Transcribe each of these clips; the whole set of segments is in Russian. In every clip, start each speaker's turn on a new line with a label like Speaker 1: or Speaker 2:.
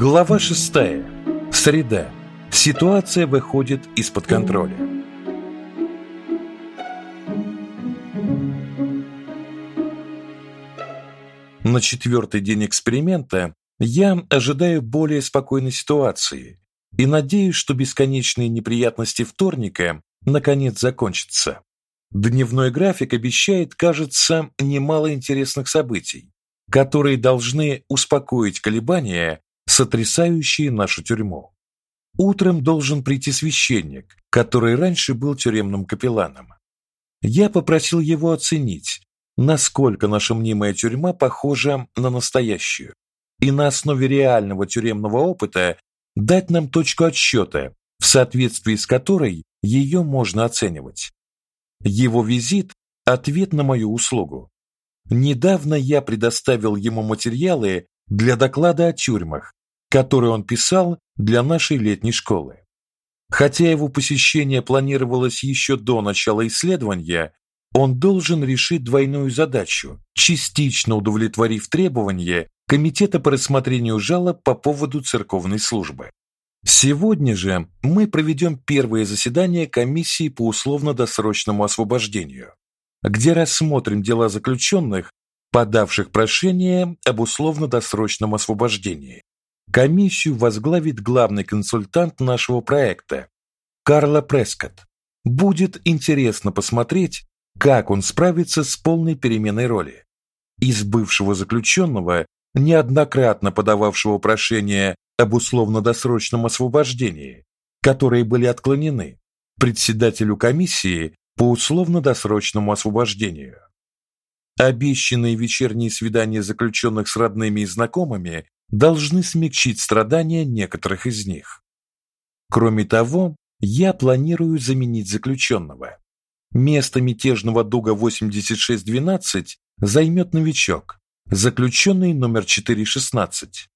Speaker 1: Глава 6. Среда. Ситуация выходит из-под контроля. На четвертый день эксперимента я ожидаю более спокойной ситуации и надеюсь, что бесконечные неприятности вторника наконец закончатся. Дневной график обещает, кажется, немало интересных событий, которые должны успокоить колебания, сотрясающие нашу тюрьму. Утром должен прийти священник, который раньше был тюремным капелланом. Я попросил его оценить, насколько наша мнимая тюрьма похожа на настоящую, и на основе реального тюремного опыта дать нам точку отсчета, в соответствии с которой ее можно оценивать. Его визит ответ на мою услугу. Недавно я предоставил ему материалы для доклада о тюрьмах, который он писал для нашей летней школы. Хотя его посещение планировалось еще до начала исследования, он должен решить двойную задачу, частично удовлетворив требования комитета по рассмотрению жалоб по поводу церковной службы. Сегодня же мы проведем первое заседание комиссии по условно-досрочному освобождению, где рассмотрим дела заключенных, подавших прошение об условно-досрочном освобождении. Комиссию возглавит главный консультант нашего проекта Карла Прескотт. Будет интересно посмотреть, как он справится с полной переменой роли. Из бывшего заключенного, неоднократно подававшего прошение об условно-досрочном освобождении, которые были отклонены, председателю комиссии по условно-досрочному освобождению. Обещанные вечерние свидания заключенных с родными и знакомыми должны смягчить страдания некоторых из них. Кроме того, я планирую заменить заключенного. Место мятежного дуга 8612 займет новичок, заключенный номер 416.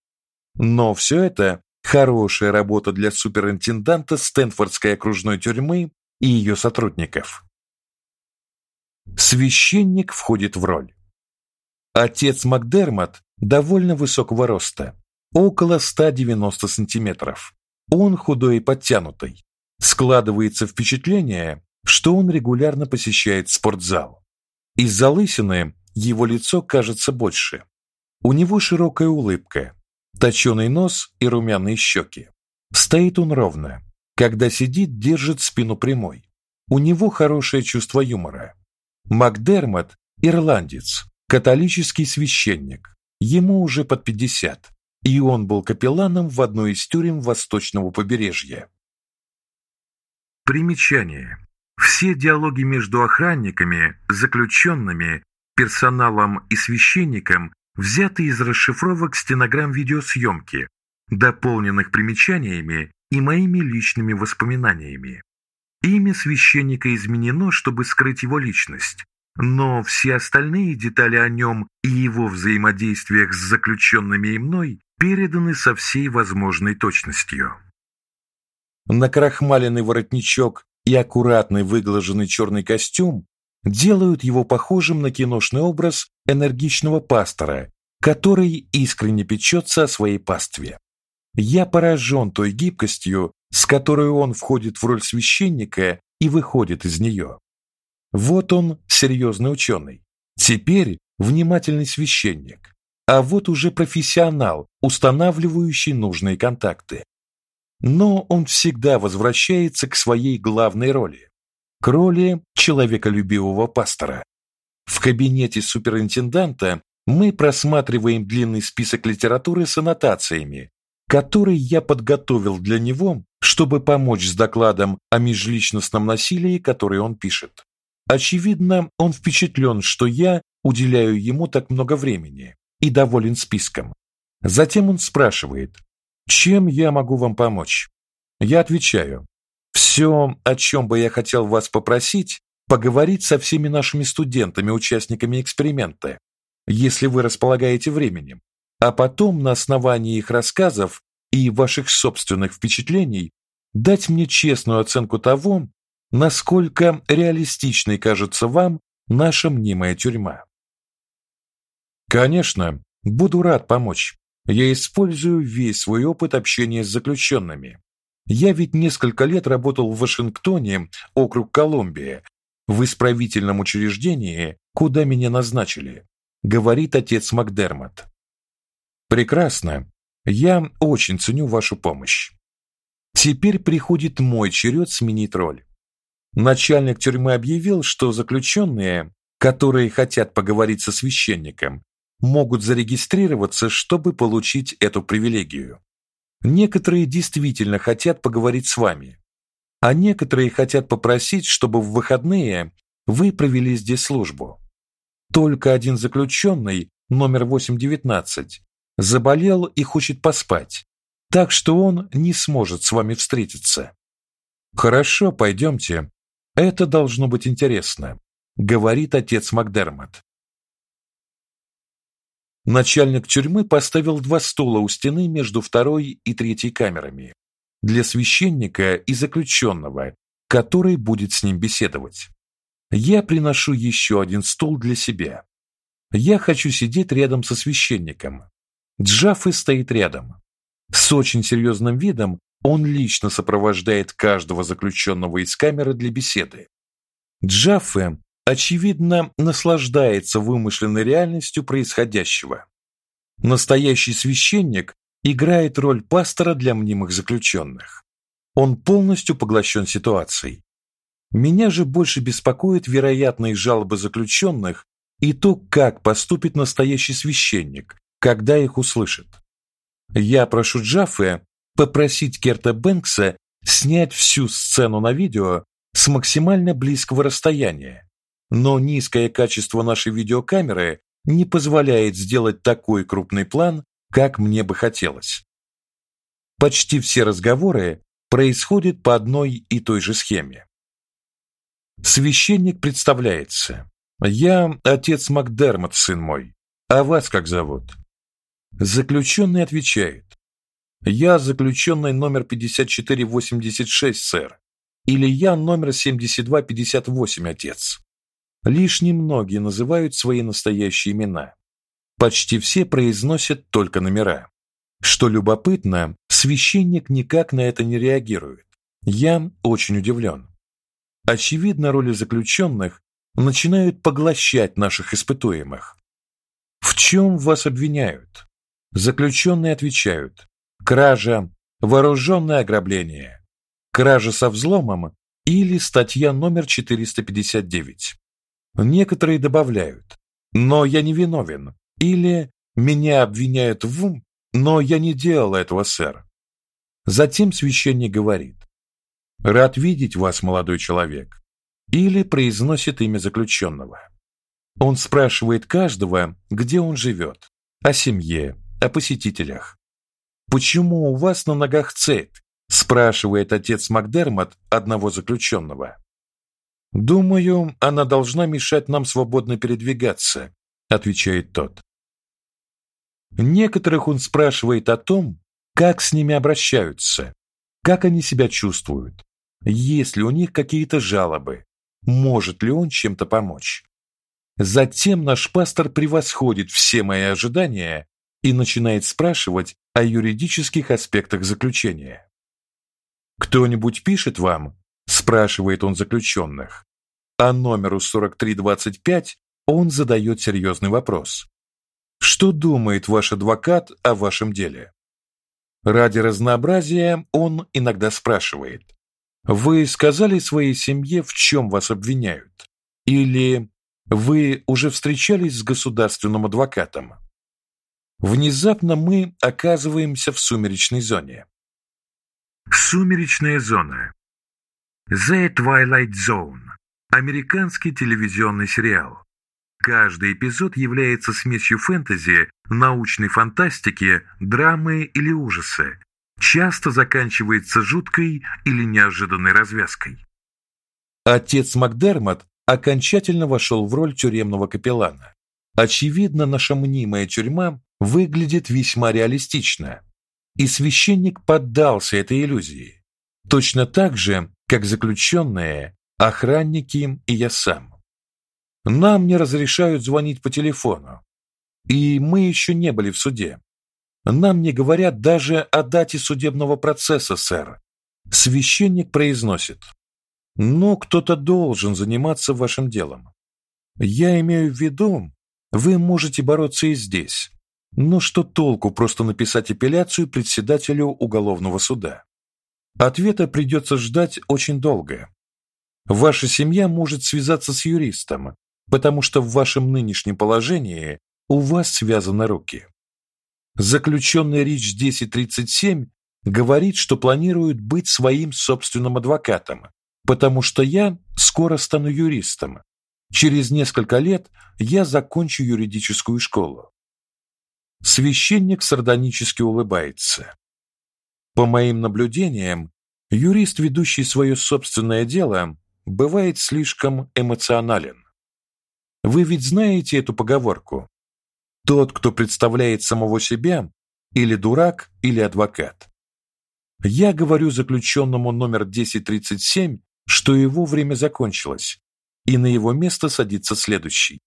Speaker 1: Но все это хорошая работа для суперинтенданта Стэнфордской окружной тюрьмы и ее сотрудников. Священник входит в роль. Отец Макдермот довольно высокого роста, около 190 сантиметров. Он худой и подтянутый. Складывается впечатление, что он регулярно посещает спортзал. Из-за лысины его лицо кажется больше. У него широкая улыбка, точёный нос и румяные щеки. Стоит он ровно. Когда сидит, держит спину прямой. У него хорошее чувство юмора. Макдермот ирландец, католический священник. Ему уже под 50, и он был капелланом в одной из тюрем восточного побережья. Примечание. Все диалоги между охранниками, заключенными, персоналом и священником взяты из расшифровок стенограмм видеосъемки, дополненных примечаниями и моими личными воспоминаниями. Имя священника изменено, чтобы скрыть его личность, но все остальные детали о нем и его взаимодействиях с заключенными и мной переданы со всей возможной точностью. Накрахмаленный воротничок и аккуратный выглаженный черный костюм делают его похожим на киношный образ энергичного пастора, который искренне печется о своей пастве. Я поражен той гибкостью, с которой он входит в роль священника и выходит из нее. Вот он, серьезный ученый. Теперь внимательный священник. А вот уже профессионал, устанавливающий нужные контакты. Но он всегда возвращается к своей главной роли к роли человеколюбивого пастора. В кабинете суперинтенданта мы просматриваем длинный список литературы с аннотациями, который я подготовил для него, чтобы помочь с докладом о межличностном насилии, который он пишет. Очевидно, он впечатлен, что я уделяю ему так много времени и доволен списком. Затем он спрашивает: "Чем я могу вам помочь?" Я отвечаю: «Все, о чем бы я хотел вас попросить, поговорить со всеми нашими студентами, участниками эксперимента, если вы располагаете временем, а потом на основании их рассказов и ваших собственных впечатлений дать мне честную оценку того, насколько реалистичной кажется вам наша мнимая тюрьма. Конечно, буду рад помочь. Я использую весь свой опыт общения с заключенными. Я ведь несколько лет работал в Вашингтоне, округ Колумбия, в исправительном учреждении, куда меня назначили, говорит отец Макдермот. Прекрасно. Я очень ценю вашу помощь. Теперь приходит мой черед сменить роль. Начальник тюрьмы объявил, что заключенные, которые хотят поговорить со священником, могут зарегистрироваться, чтобы получить эту привилегию. Некоторые действительно хотят поговорить с вами, а некоторые хотят попросить, чтобы в выходные вы провели здесь службу. Только один заключенный, номер 819, заболел и хочет поспать, так что он не сможет с вами встретиться. Хорошо, пойдемте. Это должно быть интересно, говорит отец Макдермот. Начальник тюрьмы поставил два стула у стены между второй и третьей камерами для священника и заключенного, который будет с ним беседовать. Я приношу еще один стул для себя. Я хочу сидеть рядом со священником. Джаффе стоит рядом. С очень серьезным видом он лично сопровождает каждого заключенного из камеры для беседы. Джаффе очевидно наслаждается вымышленной реальностью происходящего. Настоящий священник играет роль пастора для мнимых заключенных. Он полностью поглощен ситуацией. Меня же больше беспокоит вероятные жалобы заключенных и то, как поступит настоящий священник, когда их услышит. Я прошу Джаффе попросить Керта Бэнкса снять всю сцену на видео с максимально близкого расстояния, но низкое качество нашей видеокамеры не позволяет сделать такой крупный план, как мне бы хотелось. Почти все разговоры происходят по одной и той же схеме. Священник представляется. Я отец Макдермот, сын мой. А вас как зовут? Заключенный отвечает. Я заключенный номер 5486, сэр. Или я номер 7258, отец. Лишь немногие называют свои настоящие имена. Почти все произносят только номера. Что любопытно, священник никак на это не реагирует. Я очень удивлен. Очевидно, роли заключенных начинают поглощать наших испытуемых. В чем вас обвиняют? Заключенные отвечают: кража, вооруженное ограбление, кража со взломом или статья номер 459. Некоторые добавляют: "Но я не виновен" или "Меня обвиняют в, но я не делал этого, сэр". Затем священник говорит: "Рад видеть вас, молодой человек" или произносит имя заключенного. Он спрашивает каждого, где он живет, о семье, о посетителях. Почему у вас на ногах цепь? спрашивает отец Макдермот одного заключенного. Думаю, она должна мешать нам свободно передвигаться, отвечает тот. Некоторых он спрашивает о том, как с ними обращаются, как они себя чувствуют, есть ли у них какие-то жалобы, может ли он чем-то помочь. Затем наш пастор превосходит все мои ожидания и начинает спрашивать о юридических аспектах заключения. Кто-нибудь пишет вам спрашивает он заключенных. А номеру 4325 он задает серьезный вопрос. Что думает ваш адвокат о вашем деле? Ради разнообразия он иногда спрашивает: Вы сказали своей семье, в чем вас обвиняют? Или вы уже встречались с государственным адвокатом? Внезапно мы оказываемся в сумеречной зоне. Сумеречная зона The Twilight Zone. Американский телевизионный сериал. Каждый эпизод является смесью фэнтези, научной фантастики, драмы или ужаса. Часто заканчивается жуткой или неожиданной развязкой. Отец Макдермот окончательно вошел в роль тюремного капеллана. Очевидно, наша мнимая тюрьма выглядит весьма реалистично, и священник поддался этой иллюзии. Точно так же, как заключенные, охранники и я сам. Нам не разрешают звонить по телефону. И мы еще не были в суде. Нам не говорят даже о дате судебного процесса, сэр. Священник произносит: "Но кто-то должен заниматься вашим делом. Я имею в виду, вы можете бороться и здесь. Но что толку просто написать апелляцию председателю уголовного суда? Ответа придется ждать очень долго. Ваша семья может связаться с юристом, потому что в вашем нынешнем положении у вас связаны руки. Заключенный Рич 1037 говорит, что планирует быть своим собственным адвокатом, потому что я скоро стану юристом. Через несколько лет я закончу юридическую школу. Священник сардонически улыбается. По моим наблюдениям, юрист, ведущий свое собственное дело, бывает слишком эмоционален. Вы ведь знаете эту поговорку: тот, кто представляет самого себя, или дурак, или адвокат. Я говорю заключенному номер 1037, что его время закончилось, и на его место садится следующий.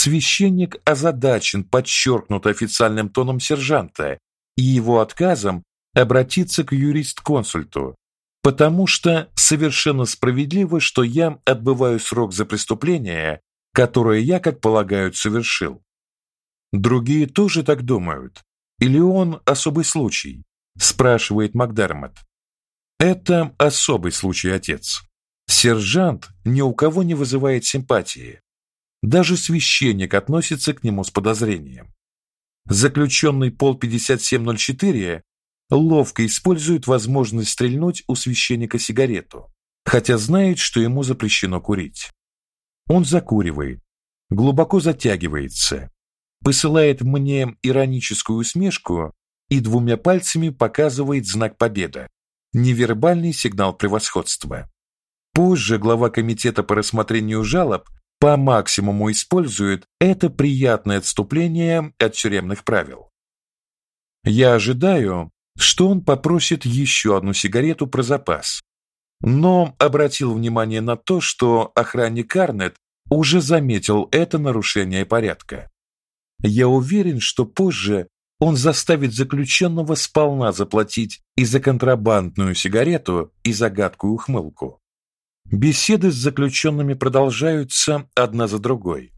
Speaker 1: Священник озадачен подчеркнуто официальным тоном сержанта и его отказом обратиться к юрист-консульту, потому что совершенно справедливо, что я отбываю срок за преступление, которое я, как полагают, совершил. Другие тоже так думают. Или он особый случай? спрашивает Макдермот. Это особый случай, отец. Сержант ни у кого не вызывает симпатии. Даже священник относится к нему с подозрением. Заключенный пол 5704 ловко использует возможность стрельнуть у священника сигарету, хотя знает, что ему запрещено курить. Он закуривает, глубоко затягивается, посылает мне ироническую усмешку и двумя пальцами показывает знак победы, невербальный сигнал превосходства. Позже глава комитета по рассмотрению жалоб по максимуму использует это приятное отступление от тюремных правил. Я ожидаю, что он попросит еще одну сигарету про запас. Но обратил внимание на то, что охранник Карнет уже заметил это нарушение порядка. Я уверен, что позже он заставит заключенного сполна заплатить и за контрабандную сигарету, и за гадкую ухмылку. Беседы с заключенными продолжаются одна за другой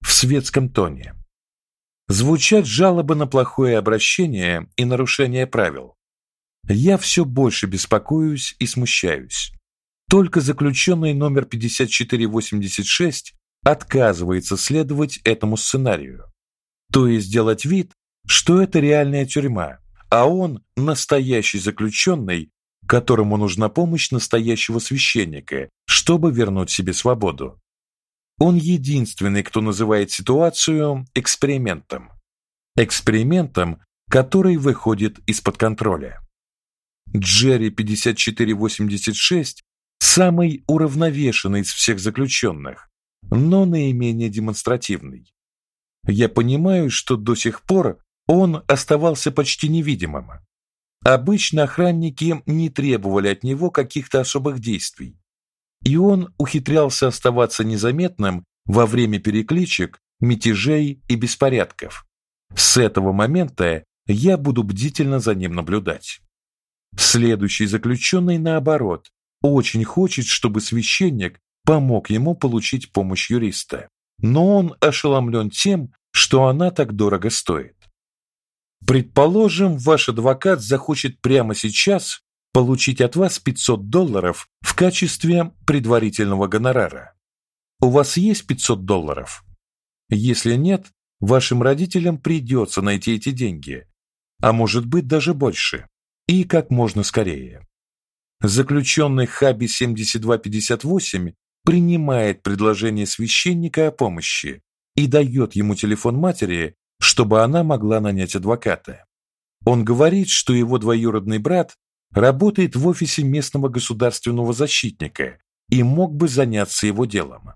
Speaker 1: в светском тоне. Звучат жалобы на плохое обращение и нарушение правил. Я все больше беспокоюсь и смущаюсь. Только заключенный номер 5486 отказывается следовать этому сценарию. То есть делать вид, что это реальная тюрьма, а он настоящий заключенный, которому нужна помощь настоящего священника, чтобы вернуть себе свободу. Он единственный, кто называет ситуацию экспериментом. Экспериментом, который выходит из-под контроля. Джерри 5486 самый уравновешенный из всех заключенных, но наименее демонстративный. Я понимаю, что до сих пор он оставался почти невидимым. Обычно охранники не требовали от него каких-то особых действий, и он ухитрялся оставаться незаметным во время перекличек, мятежей и беспорядков. С этого момента я буду бдительно за ним наблюдать. Следующий заключенный, наоборот, очень хочет, чтобы священник помог ему получить помощь юриста, но он ошеломлен тем, что она так дорого стоит. Предположим, ваш адвокат захочет прямо сейчас получить от вас 500 долларов в качестве предварительного гонорара. У вас есть 500 долларов? Если нет, вашим родителям придется найти эти деньги, а может быть даже больше, и как можно скорее. Заключенный Хаби 7258 принимает предложение священника о помощи и дает ему телефон матери, чтобы она могла нанять адвоката. Он говорит, что его двоюродный брат работает в офисе местного государственного защитника и мог бы заняться его делом.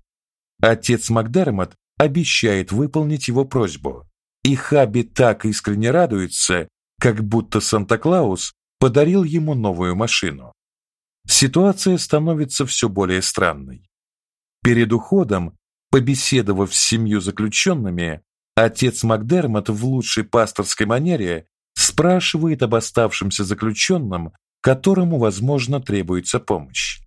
Speaker 1: Отец Макдермот обещает выполнить его просьбу, и Хаби так искренне радуется, как будто Санта-Клаус подарил ему новую машину. Ситуация становится все более странной. Перед уходом, побеседовав с семью заключенными, отец Макдермот в лучшей пасторской манере спрашивает об оставшемся заключенном, которому, возможно, требуется помощь.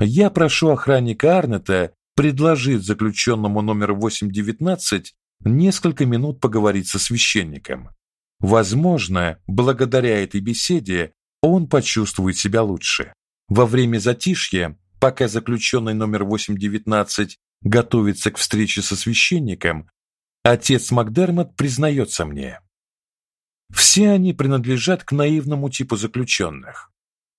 Speaker 1: Я прошу охранника Арнета предложить заключенному номер 819 несколько минут поговорить со священником. Возможно, благодаря этой беседе он почувствует себя лучше. Во время затишья, пока заключенный номер 819 готовится к встрече со священником, отец Макдермот признается мне: все они принадлежат к наивному типу заключенных.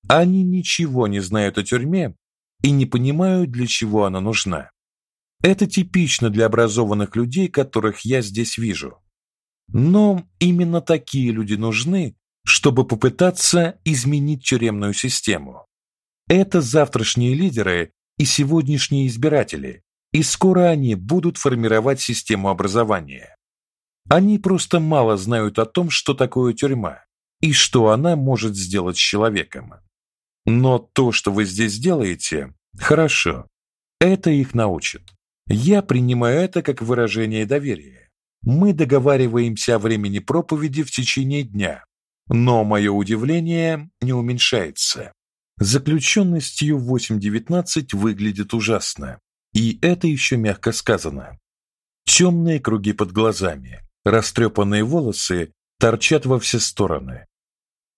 Speaker 1: Они ничего не знают о тюрьме и не понимают, для чего она нужна. Это типично для образованных людей, которых я здесь вижу. Но именно такие люди нужны, чтобы попытаться изменить тюремную систему. Это завтрашние лидеры и сегодняшние избиратели, и скоро они будут формировать систему образования. Они просто мало знают о том, что такое тюрьма и что она может сделать с человеком. Но то, что вы здесь делаете, хорошо. Это их научит. Я принимаю это как выражение доверия. Мы договариваемся о времени проповеди в течение дня, но мое удивление не уменьшается. Заключенный Стью 8.19 выглядит ужасно, и это еще мягко сказано. Темные круги под глазами, Растрепанные волосы торчат во все стороны.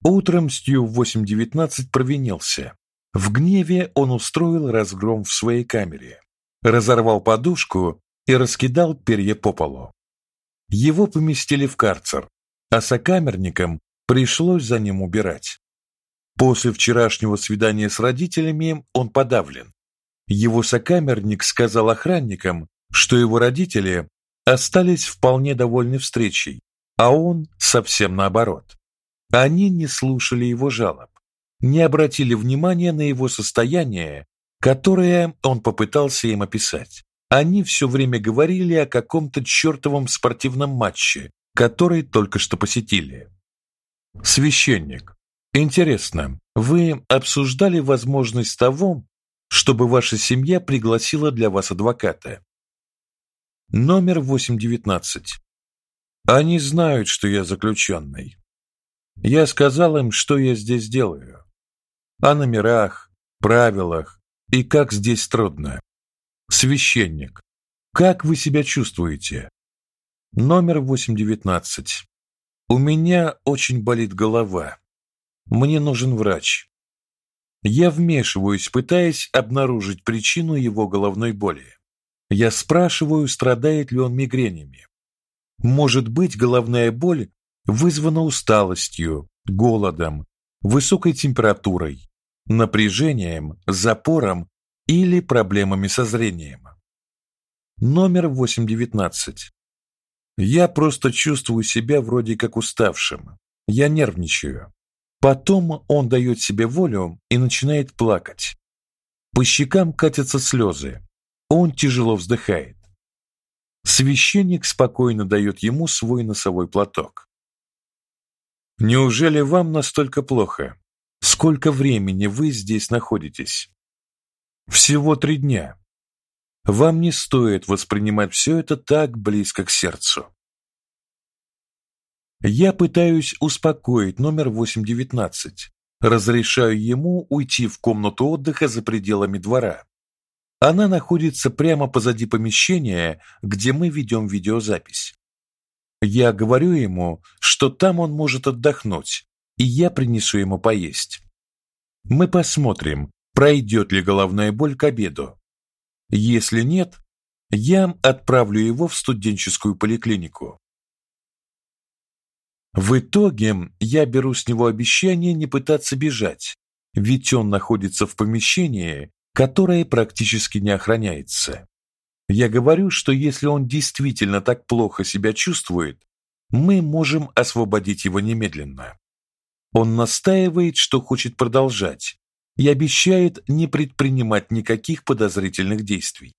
Speaker 1: Утром Стью в 8:19 провинился. В гневе он устроил разгром в своей камере, разорвал подушку и раскидал перья по полу. Его поместили в карцер, а сокамерникам пришлось за ним убирать. После вчерашнего свидания с родителями он подавлен. Его сокамерник сказал охранникам, что его родители остались вполне довольны встречей, а он совсем наоборот. Они не слушали его жалоб, не обратили внимания на его состояние, которое он попытался им описать. Они все время говорили о каком-то чертовом спортивном матче, который только что посетили. Священник, интересно, вы обсуждали возможность того, чтобы ваша семья пригласила для вас адвоката? Номер 819. Они знают, что я заключенный. Я сказал им, что я здесь делаю. О номерах, правилах и как здесь трудно. Священник. Как вы себя чувствуете? Номер 819. У меня очень болит голова. Мне нужен врач. Я вмешиваюсь, пытаясь обнаружить причину его головной боли. Я спрашиваю, страдает ли он мигренями. Может быть, головная боль вызвана усталостью, голодом, высокой температурой, напряжением, запором или проблемами со зрением. Номер 819. Я просто чувствую себя вроде как уставшим. Я нервничаю. Потом он дает себе волю и начинает плакать. По щекам катятся слезы. Он тяжело вздыхает. Священник спокойно дает ему свой носовой платок. Неужели вам настолько плохо? Сколько времени вы здесь находитесь? Всего три дня. Вам не стоит воспринимать все это так близко к сердцу. Я пытаюсь успокоить номер 819. Разрешаю ему уйти в комнату отдыха за пределами двора. Она находится прямо позади помещения, где мы ведем видеозапись. Я говорю ему, что там он может отдохнуть, и я принесу ему поесть. Мы посмотрим, пройдет ли головная боль к обеду. Если нет, я отправлю его в студенческую поликлинику. В итоге я беру с него обещание не пытаться бежать, ведь он находится в помещении, которое практически не охраняется. Я говорю, что если он действительно так плохо себя чувствует, мы можем освободить его немедленно. Он настаивает, что хочет продолжать, и обещает не предпринимать никаких подозрительных действий.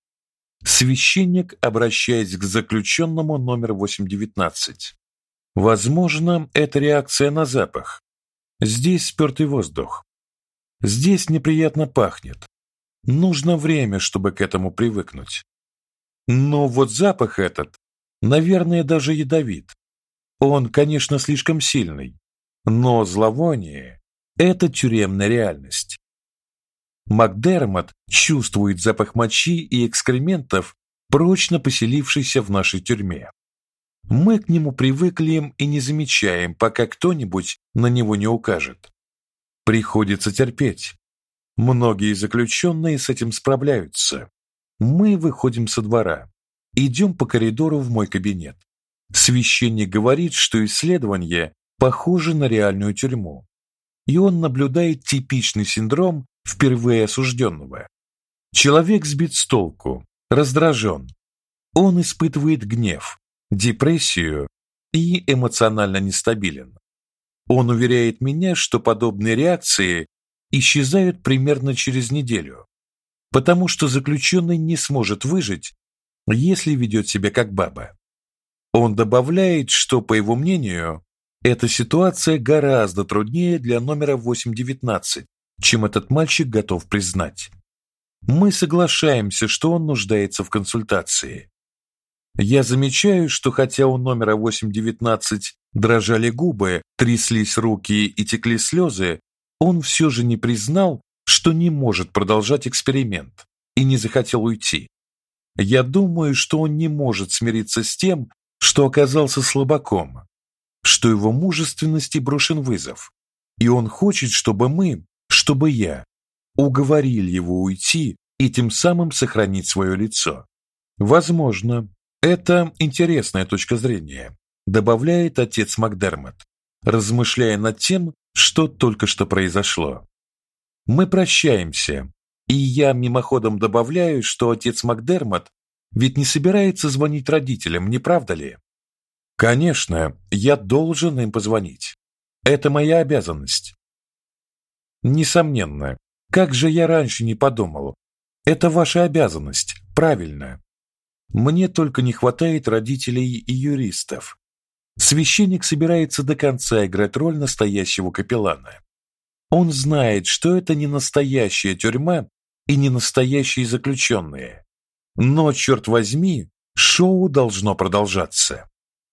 Speaker 1: Священник, обращаясь к заключенному номер 819. Возможно, это реакция на запах. Здесь спёртый воздух. Здесь неприятно пахнет. Нужно время, чтобы к этому привыкнуть. Но вот запах этот, наверное, даже ядовит. Он, конечно, слишком сильный, но зловоние это тюремная реальность. Макдермот чувствует запах мочи и экскрементов, прочно поселившийся в нашей тюрьме. Мы к нему привыкли и не замечаем, пока кто-нибудь на него не укажет. Приходится терпеть. Многие заключенные с этим справляются. Мы выходим со двора, идем по коридору в мой кабинет. Священник говорит, что исследование похоже на реальную тюрьму. И он наблюдает типичный синдром впервые осужденного. Человек сбит с толку, раздражен. Он испытывает гнев, депрессию и эмоционально нестабилен. Он уверяет меня, что подобные реакции исчезают примерно через неделю, потому что заключенный не сможет выжить, если ведет себя как баба. Он добавляет, что по его мнению, эта ситуация гораздо труднее для номера 819, чем этот мальчик готов признать. Мы соглашаемся, что он нуждается в консультации. Я замечаю, что хотя у номера 819 дрожали губы, тряслись руки и текли слезы, он все же не признал, что не может продолжать эксперимент и не захотел уйти. Я думаю, что он не может смириться с тем, что оказался слабаком, что его мужественности брошен вызов, и он хочет, чтобы мы, чтобы я уговорили его уйти и тем самым сохранить свое лицо. Возможно, это интересная точка зрения, добавляет отец Макдермот, размышляя над тем, что только что произошло. Мы прощаемся, и я мимоходом добавляю, что отец Макдермот ведь не собирается звонить родителям, не правда ли? Конечно, я должен им позвонить. Это моя обязанность. Несомненно. Как же я раньше не подумал? Это ваша обязанность, правильно. Мне только не хватает родителей и юристов. Священник собирается до конца играть роль настоящего капеллана. Он знает, что это не настоящая тюрьма и не настоящие заключенные. Но черт возьми, шоу должно продолжаться.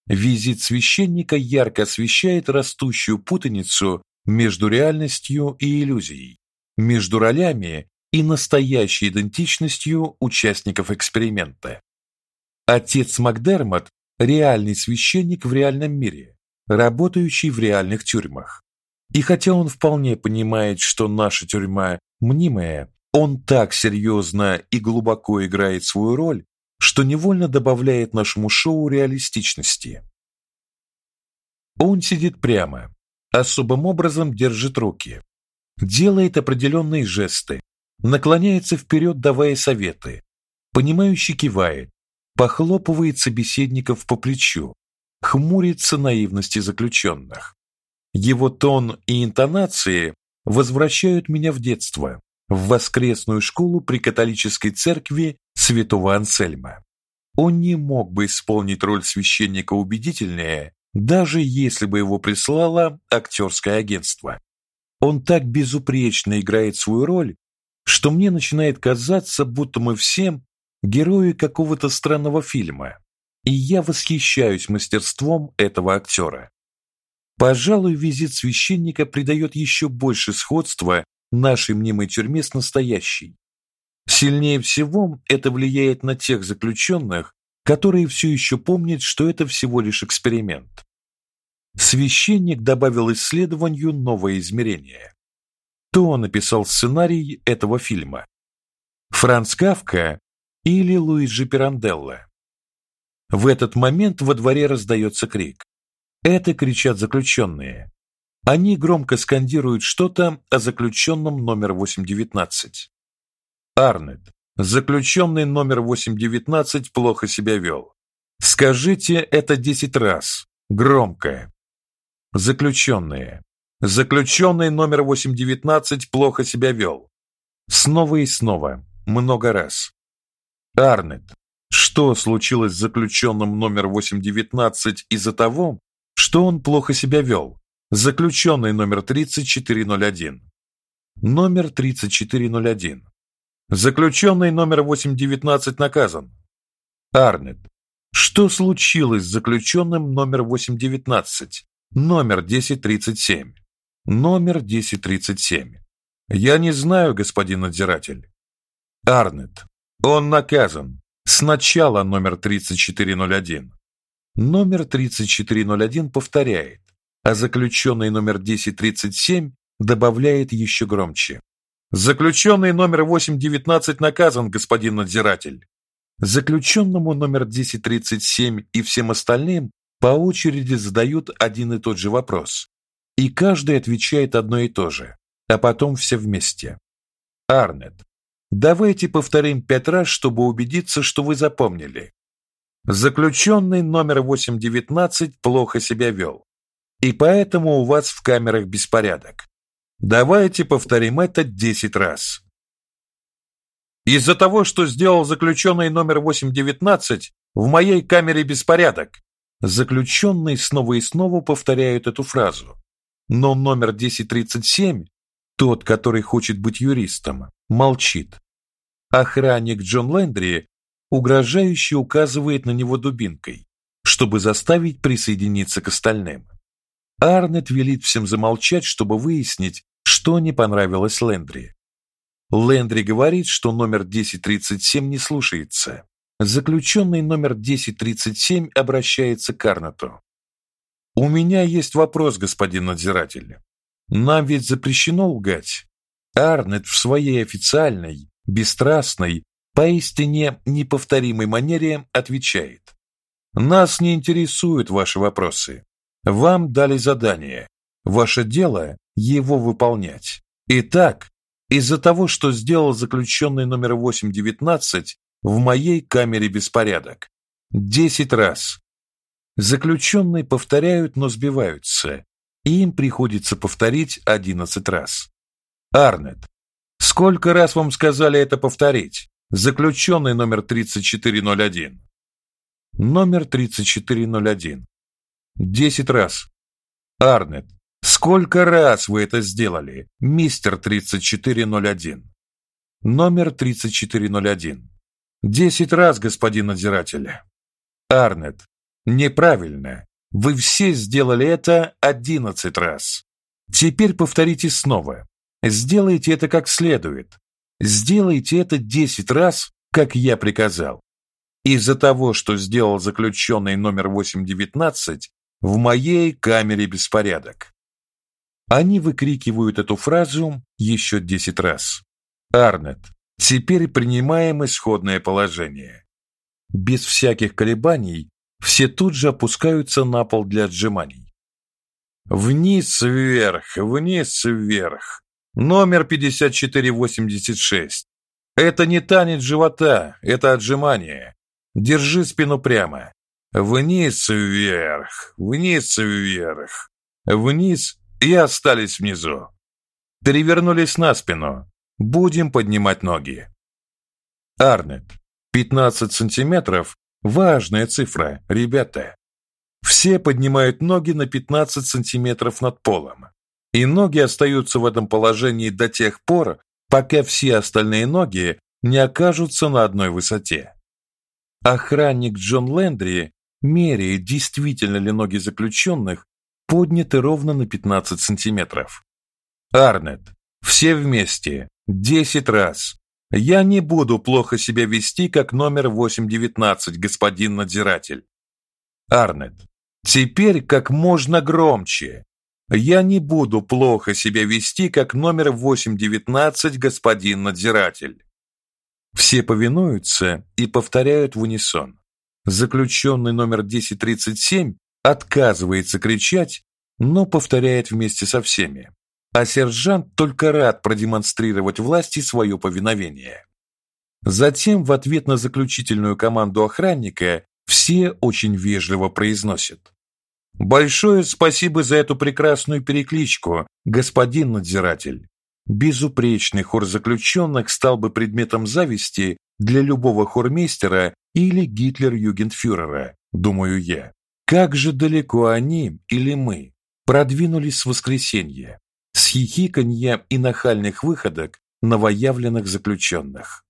Speaker 1: Визит священника ярко освещает растущую путаницу между реальностью и иллюзией, между ролями и настоящей идентичностью участников эксперимента. Отец Макдермот реальный священник в реальном мире, работающий в реальных тюрьмах. И хотя он вполне понимает, что наша тюрьма мнимая, он так серьезно и глубоко играет свою роль, что невольно добавляет нашему шоу реалистичности. Он сидит прямо, особым образом держит руки, делает определенные жесты, наклоняется вперед, давая советы, понимающе кивает, похлопывает собеседников по плечу, хмурится наивности заключенных. Его тон и интонации возвращают меня в детство, в воскресную школу при католической церкви Святого Ансельма. Он не мог бы исполнить роль священника убедительнее, даже если бы его прислало актерское агентство. Он так безупречно играет свою роль, что мне начинает казаться, будто мы все герои какого-то странного фильма, и я восхищаюсь мастерством этого актера. Пожалуй, визит священника придает еще больше сходства нашей мнимой тюрьме с настоящей. Сильнее всего это влияет на тех заключенных, которые все еще помнят, что это всего лишь эксперимент. Священник добавил исследованию новое измерение. Кто написал сценарий этого фильма? Франц Кафка или Луиджи Пиранделло? В этот момент во дворе раздается крик. Это кричат заключенные. Они громко скандируют что-то о заключенном номер 819. Арнет, заключенный номер 819 плохо себя вел. Скажите это десять раз, громко. Заключенные. Заключенный номер 819 плохо себя вел. Снова и снова, много раз. Арнет, что случилось с заключенным номер 819 из-за того, что он плохо себя вел? Заключенный номер 3401. Номер 3401. Заключенный номер 819 наказан. Арнет. Что случилось с заключенным номер 819? Номер 1037. Номер 1037. Я не знаю, господин надзиратель. Арнет. Он наказан. Сначала номер 3401. Номер 3401 повторяет, а заключенный номер 1037 добавляет еще громче. Заключенный номер 819 наказан, господин надзиратель. Заключенному номер 1037 и всем остальным по очереди задают один и тот же вопрос, и каждый отвечает одно и то же, а потом все вместе. Арнет, давайте повторим пять раз, чтобы убедиться, что вы запомнили. Заключенный номер 819 плохо себя вел, и поэтому у вас в камерах беспорядок. Давайте повторим это 10 раз. Из-за того, что сделал заключенный номер 819, в моей камере беспорядок. Заключенные снова и снова повторяют эту фразу. Но номер 1037, тот, который хочет быть юристом, молчит. Охранник Джон Лендри угрожающе указывает на него дубинкой, чтобы заставить присоединиться к остальным. Арнет велит всем замолчать, чтобы выяснить, что не понравилось Лендри. Лендри говорит, что номер 1037 не слушается. Заключенный номер 1037 обращается к Арнету. У меня есть вопрос, господин надзиратель. Нам ведь запрещено лгать. Арнет в своей официальной, бесстрастной, поистине неповторимой манере отвечает: Нас не интересуют ваши вопросы. Вам дали задание. Ваше дело его выполнять. Итак, из-за того, что сделал заключенный номер 819, в моей камере беспорядок. Десять раз. Заключенные повторяют, но сбиваются, и им приходится повторить одиннадцать раз. Арнет, сколько раз вам сказали это повторить? Заключенный номер 3401. Номер 3401. Десять раз. Арнет, сколько раз вы это сделали, мистер 3401? Номер 3401. Десять раз, господин надзиратель. Арнет, неправильно. Вы все сделали это одиннадцать раз. Теперь повторите снова. Сделайте это как следует. Сделайте это десять раз, как я приказал. Из-за того, что сделал заключенный номер 819, в моей камере беспорядок. Они выкрикивают эту фразу еще десять раз. Арнет, Теперь принимаем исходное положение. Без всяких колебаний все тут же опускаются на пол для отжиманий. Вниз вверх, вниз вверх. Номер 5486. Это не танец живота, это отжимание. Держи спину прямо. Вниз вверх, вниз вверх. Вниз и остались внизу. Перевернулись на спину. Будем поднимать ноги. Арнет. 15 сантиметров – важная цифра, ребята. Все поднимают ноги на 15 сантиметров над полом. И ноги остаются в этом положении до тех пор, пока все остальные ноги не окажутся на одной высоте. Охранник Джон Лендри меряет, действительно ли ноги заключенных подняты ровно на 15 сантиметров. Арнет. Все вместе. Десять раз. Я не буду плохо себя вести, как номер 819, господин надзиратель. Арнет. Теперь как можно громче. Я не буду плохо себя вести, как номер 819, господин надзиратель. Все повинуются и повторяют в унисон. Заключенный номер 1037 отказывается кричать, но повторяет вместе со всеми а сержант только рад продемонстрировать власти свое повиновение. Затем в ответ на заключительную команду охранника все очень вежливо произносят: "Большое спасибо за эту прекрасную перекличку, господин надзиратель". Безупречный хор заключенных стал бы предметом зависти для любого хормейстера или Гитлер-югендфюрера, думаю я. Как же далеко они или мы продвинулись с воскресенья с хихиканьем и нахальных выходок новоявленных заключенных.